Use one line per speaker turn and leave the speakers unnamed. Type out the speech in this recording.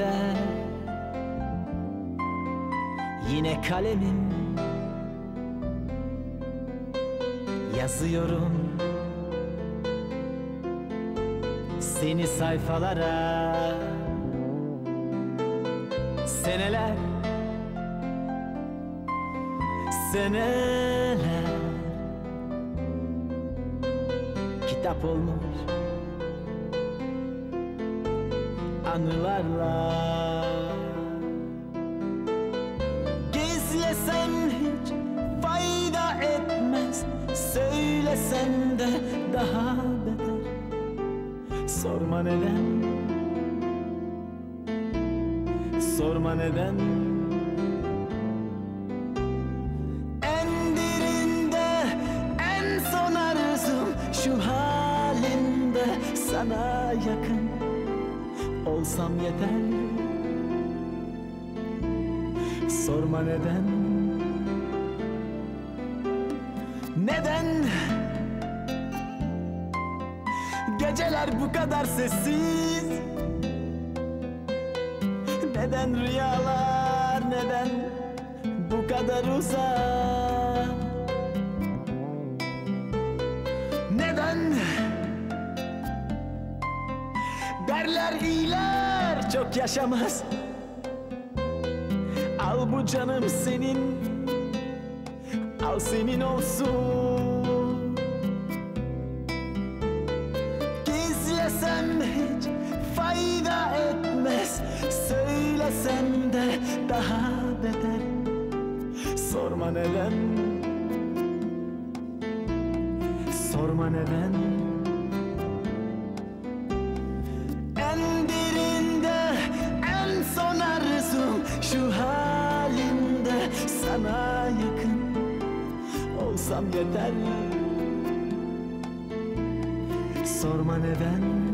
elinde Yine kalemim. Yazıyorum. Seni sayfalara. Seneler. Seneler. Kitap olmuş. Anılarla. Gizlesem hiç fayda etmez Söylesem de daha beter. Sorma neden? Sorma neden? En derinde en son arzum Şu halinde sana yakın Olsam yeter. Sorma neden. Neden? Geceler bu kadar sessiz. Neden rüyalar neden Bu kadar uzak Derler iyiler. Çok yaşamaz. Al bu canım senin. Al senin olsun. Gizlesem hiç fayda etmez. Söylesem de daha beter. Sorma neden. Sorma neden sana yakın Olsam yeter Sorma neden